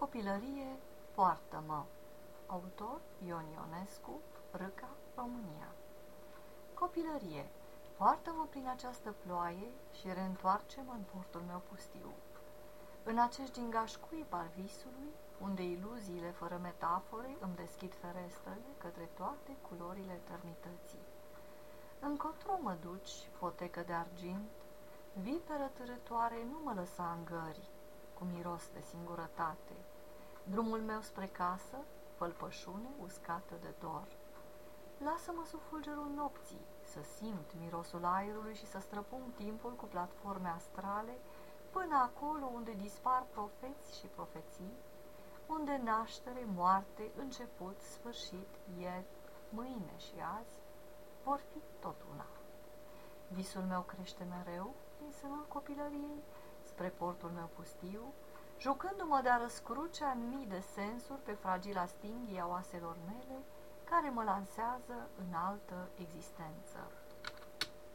Copilărie, poartă-mă Autor Ion Ionescu, Râca, România Copilărie, poartă-mă prin această ploaie și reîntoarce-mă în portul meu pustiu. În acest gingaș cuib al visului, unde iluziile fără metafore îmi deschid ferestrele către toate culorile eternității. Încotro mă duci, potecă de argint, viperă târătoare nu mă lăsa în gări, cu miros de singurătate. Drumul meu spre casă, pălpășune uscată de dor. Lasă-mă sub fulgerul nopții, să simt mirosul aerului și să străpung timpul cu platforme astrale până acolo unde dispar profeți și profeții, unde naștere, moarte, început, sfârșit, ieri, mâine și azi vor fi tot una. Visul meu crește mereu din sânul copilăriei spre portul meu pustiu, jucându-mă de-a răscrucea în mii de sensuri pe fragila stinghie a oaselor mele, care mă lansează în altă existență.